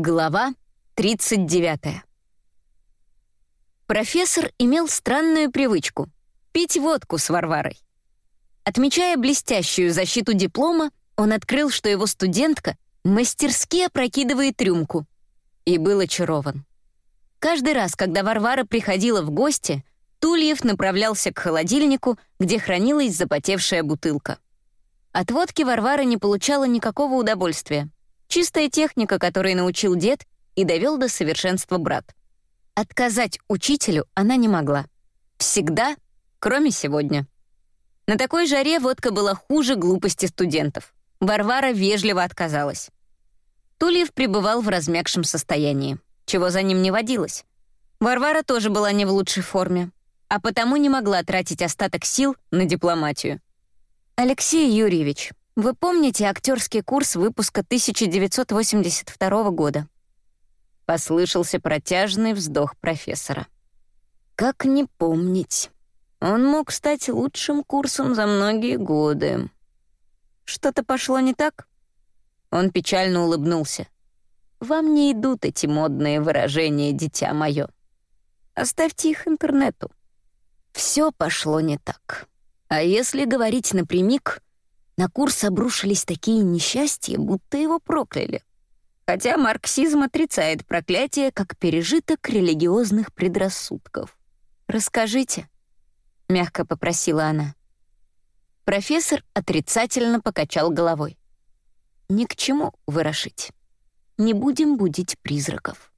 Глава 39. Профессор имел странную привычку — пить водку с Варварой. Отмечая блестящую защиту диплома, он открыл, что его студентка мастерски опрокидывает рюмку. И был очарован. Каждый раз, когда Варвара приходила в гости, Тульев направлялся к холодильнику, где хранилась запотевшая бутылка. От водки Варвара не получала никакого удовольствия. Чистая техника, которой научил дед и довел до совершенства брат. Отказать учителю она не могла. Всегда, кроме сегодня. На такой жаре водка была хуже глупости студентов. Варвара вежливо отказалась. Тульев пребывал в размягшем состоянии, чего за ним не водилось. Варвара тоже была не в лучшей форме, а потому не могла тратить остаток сил на дипломатию. «Алексей Юрьевич, вы помните актерский курс выпуска 1982 года? Послышался протяжный вздох профессора. Как не помнить? Он мог стать лучшим курсом за многие годы. Что-то пошло не так? Он печально улыбнулся. Вам не идут эти модные выражения, дитя мое. Оставьте их интернету. Все пошло не так. А если говорить напрямик, на курс обрушились такие несчастья, будто его прокляли. Хотя марксизм отрицает проклятие как пережиток религиозных предрассудков. «Расскажите», — мягко попросила она. Профессор отрицательно покачал головой. «Ни к чему вырошить. Не будем будить призраков».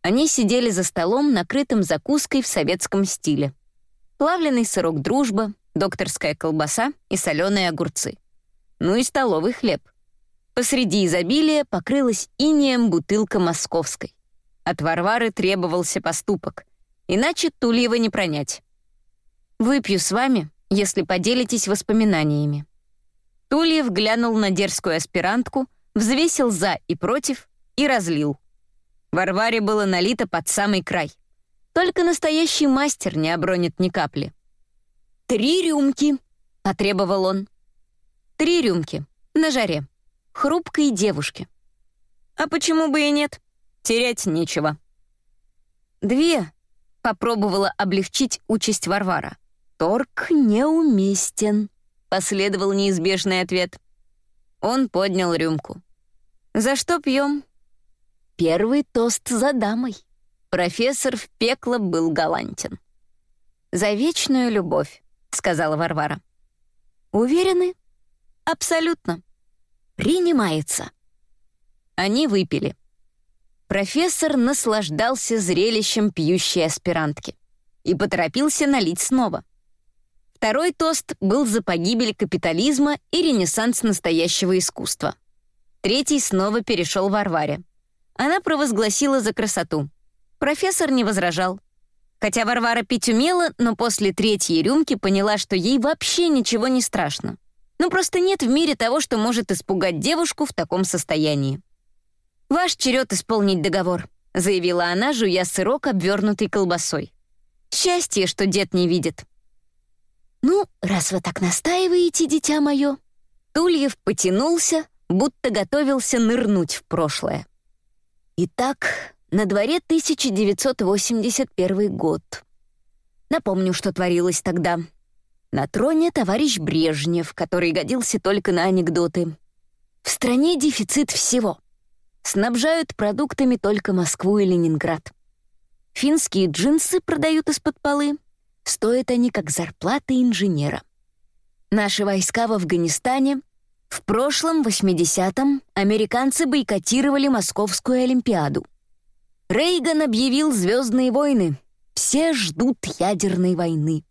Они сидели за столом, накрытым закуской в советском стиле. Плавленый сырок «Дружба», докторская колбаса и соленые огурцы. Ну и столовый хлеб. Посреди изобилия покрылась инеем бутылка московской. От Варвары требовался поступок, иначе Тульева не пронять. «Выпью с вами, если поделитесь воспоминаниями». Тульев глянул на дерзкую аспирантку, взвесил «за» и «против» и разлил. Варваре было налито под самый край. Только настоящий мастер не обронит ни капли. «Три рюмки», — потребовал он. «Три рюмки. На жаре. Хрупкой девушке». «А почему бы и нет? Терять нечего». «Две», — попробовала облегчить участь Варвара. «Торг неуместен», — последовал неизбежный ответ. Он поднял рюмку. «За что пьем?» «Первый тост за дамой». Профессор в пекло был галантен. «За вечную любовь», — сказала Варвара. «Уверены?» «Абсолютно. Принимается». Они выпили. Профессор наслаждался зрелищем пьющей аспирантки и поторопился налить снова. Второй тост был за погибель капитализма и ренессанс настоящего искусства. Третий снова перешел Варваре. Она провозгласила за красоту. Профессор не возражал. Хотя Варвара пить умела, но после третьей рюмки поняла, что ей вообще ничего не страшно. Ну просто нет в мире того, что может испугать девушку в таком состоянии. «Ваш черед исполнить договор», — заявила она, жуя сырок, обвернутый колбасой. «Счастье, что дед не видит». «Ну, раз вы так настаиваете, дитя мое...» Тульев потянулся, будто готовился нырнуть в прошлое. «Итак, на дворе 1981 год. Напомню, что творилось тогда. На троне товарищ Брежнев, который годился только на анекдоты. В стране дефицит всего. Снабжают продуктами только Москву и Ленинград. Финские джинсы продают из-под полы. Стоят они как зарплата инженера. Наши войска в Афганистане в прошлом, 80-м, американцы бойкотировали Московскую Олимпиаду. Рейган объявил «Звездные войны». Все ждут ядерной войны.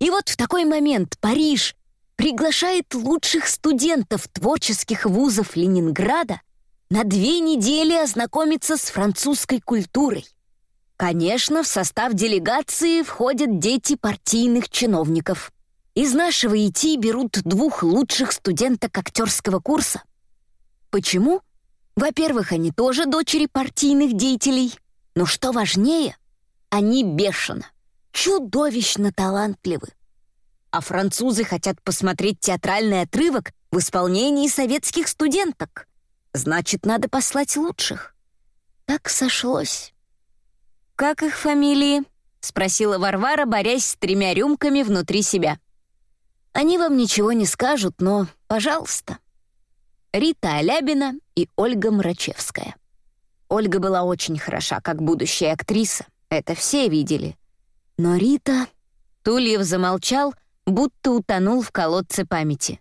И вот в такой момент Париж приглашает лучших студентов творческих вузов Ленинграда на две недели ознакомиться с французской культурой. Конечно, в состав делегации входят дети партийных чиновников. Из нашего ИТ берут двух лучших студенток актерского курса. Почему? Во-первых, они тоже дочери партийных деятелей, но что важнее, они бешено, чудовищно талантливы. А французы хотят посмотреть театральный отрывок в исполнении советских студенток. Значит, надо послать лучших. Так сошлось. «Как их фамилии?» — спросила Варвара, борясь с тремя рюмками внутри себя. «Они вам ничего не скажут, но, пожалуйста». Рита Алябина и Ольга Мрачевская. Ольга была очень хороша, как будущая актриса, это все видели. Но Рита... Тульев замолчал, будто утонул в колодце памяти.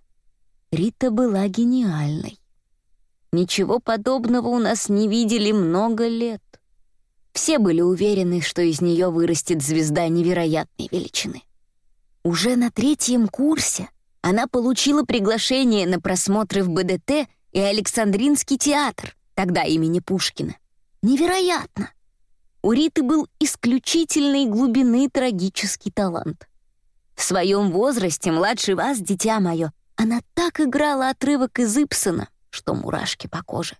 Рита была гениальной. Ничего подобного у нас не видели много лет. Все были уверены, что из нее вырастет звезда невероятной величины. Уже на третьем курсе она получила приглашение на просмотры в БДТ и Александринский театр, тогда имени Пушкина. Невероятно! У Риты был исключительной глубины трагический талант. В своем возрасте, младше вас, дитя мое, она так играла отрывок из Ипсона, что мурашки по коже.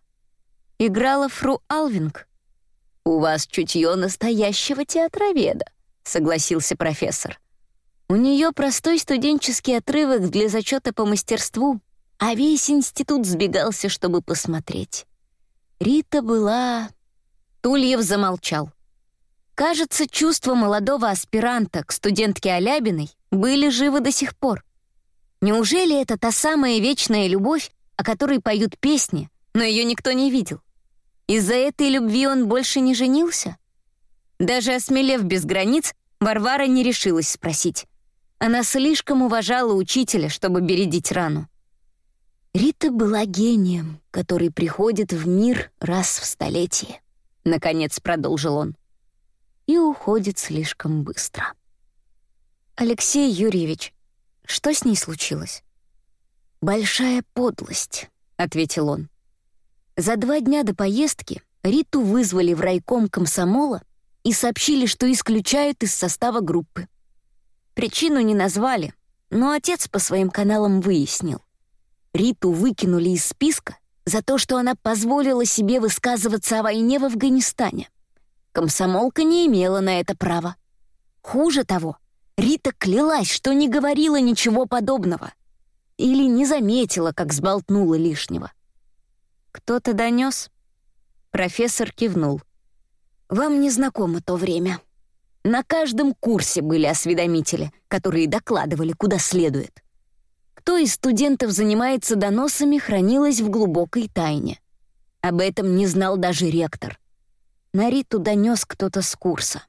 Играла фру Алвинг. «У вас чутье настоящего театроведа», — согласился профессор. У нее простой студенческий отрывок для зачета по мастерству, а весь институт сбегался, чтобы посмотреть. Рита была... Тульев замолчал. Кажется, чувства молодого аспиранта к студентке Алябиной были живы до сих пор. Неужели это та самая вечная любовь, о которой поют песни, но ее никто не видел? Из-за этой любви он больше не женился? Даже осмелев без границ, Варвара не решилась спросить. Она слишком уважала учителя, чтобы бередить рану. Рита была гением, который приходит в мир раз в столетие. Наконец продолжил он. И уходит слишком быстро. Алексей Юрьевич, что с ней случилось? «Большая подлость», — ответил он. За два дня до поездки Риту вызвали в райком комсомола и сообщили, что исключают из состава группы. Причину не назвали, но отец по своим каналам выяснил. Риту выкинули из списка за то, что она позволила себе высказываться о войне в Афганистане. Комсомолка не имела на это права. Хуже того, Рита клялась, что не говорила ничего подобного. Или не заметила, как сболтнула лишнего. «Кто-то донес?» Профессор кивнул. «Вам не знакомо то время. На каждом курсе были осведомители, которые докладывали, куда следует. Кто из студентов занимается доносами, хранилось в глубокой тайне. Об этом не знал даже ректор. На Риту донес кто-то с курса.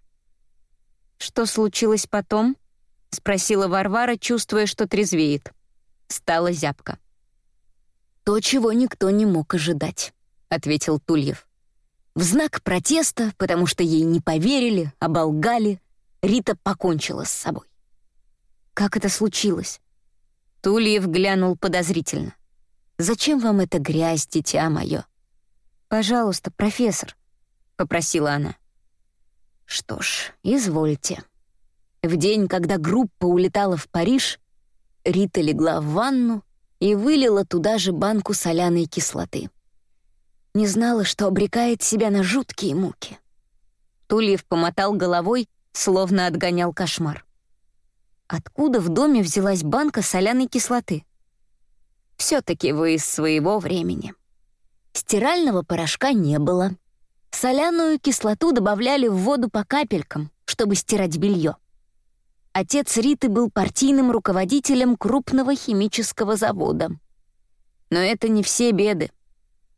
«Что случилось потом?» — спросила Варвара, чувствуя, что трезвеет. Стала зябко. «То, чего никто не мог ожидать», — ответил Тульев. В знак протеста, потому что ей не поверили, оболгали, Рита покончила с собой. Как это случилось? Тульев глянул подозрительно. «Зачем вам эта грязь, дитя мое?» «Пожалуйста, профессор», — попросила она. «Что ж, извольте». В день, когда группа улетала в Париж, Рита легла в ванну и вылила туда же банку соляной кислоты не знала, что обрекает себя на жуткие муки. Тульев помотал головой, словно отгонял кошмар. Откуда в доме взялась банка соляной кислоты? Все-таки вы из своего времени. Стирального порошка не было. Соляную кислоту добавляли в воду по капелькам, чтобы стирать белье. Отец Риты был партийным руководителем крупного химического завода. Но это не все беды.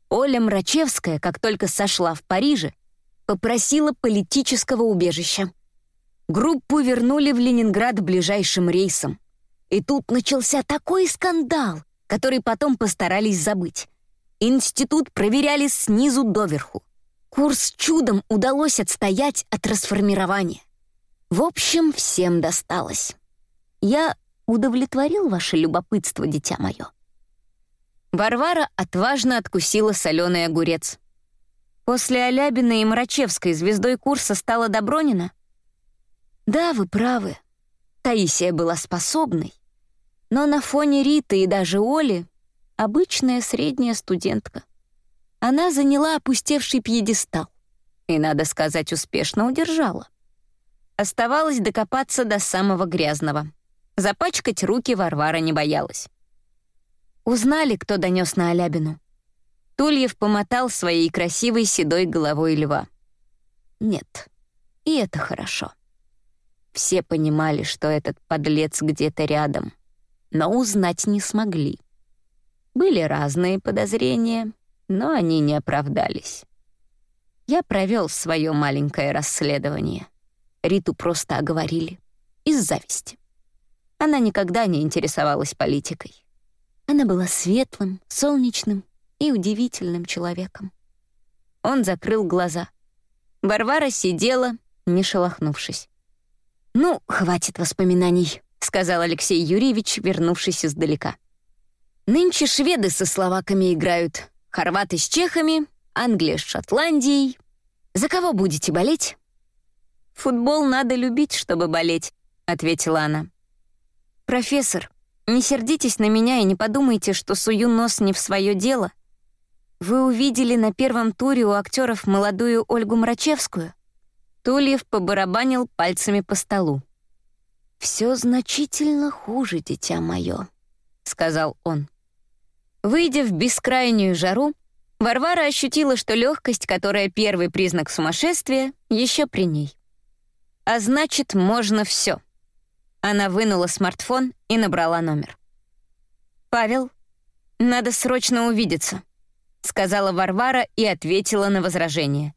Оля Мрачевская, как только сошла в Париже, попросила политического убежища. Группу вернули в Ленинград ближайшим рейсом. И тут начался такой скандал, который потом постарались забыть. Институт проверяли снизу доверху. Курс чудом удалось отстоять от расформирования. В общем, всем досталось. Я удовлетворил ваше любопытство, дитя мое. Варвара отважно откусила соленый огурец. После Алябина и Мрачевской звездой курса стала Добронина? Да, вы правы. Таисия была способной. Но на фоне Риты и даже Оли обычная средняя студентка. Она заняла опустевший пьедестал. И, надо сказать, успешно удержала. Оставалось докопаться до самого грязного. Запачкать руки Варвара не боялась. Узнали, кто донес на Алябину. Тульев помотал своей красивой седой головой льва. Нет, и это хорошо. Все понимали, что этот подлец где-то рядом, но узнать не смогли. Были разные подозрения, но они не оправдались. Я провел свое маленькое расследование. Риту просто оговорили. Из зависти. Она никогда не интересовалась политикой. Она была светлым, солнечным и удивительным человеком. Он закрыл глаза. Варвара сидела, не шелохнувшись. «Ну, хватит воспоминаний», — сказал Алексей Юрьевич, вернувшись издалека. «Нынче шведы со словаками играют, хорваты с чехами, Англия с Шотландией. За кого будете болеть?» «Футбол надо любить, чтобы болеть», — ответила она. «Профессор, не сердитесь на меня и не подумайте, что сую нос не в свое дело. Вы увидели на первом туре у актеров молодую Ольгу Мрачевскую?» Тульев побарабанил пальцами по столу. «Все значительно хуже, дитя мое», — сказал он. Выйдя в бескрайнюю жару, Варвара ощутила, что легкость, которая первый признак сумасшествия, еще при ней. А значит, можно все. Она вынула смартфон и набрала номер. «Павел, надо срочно увидеться», — сказала Варвара и ответила на возражение.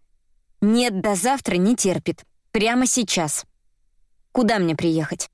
«Нет, до завтра не терпит. Прямо сейчас. Куда мне приехать?»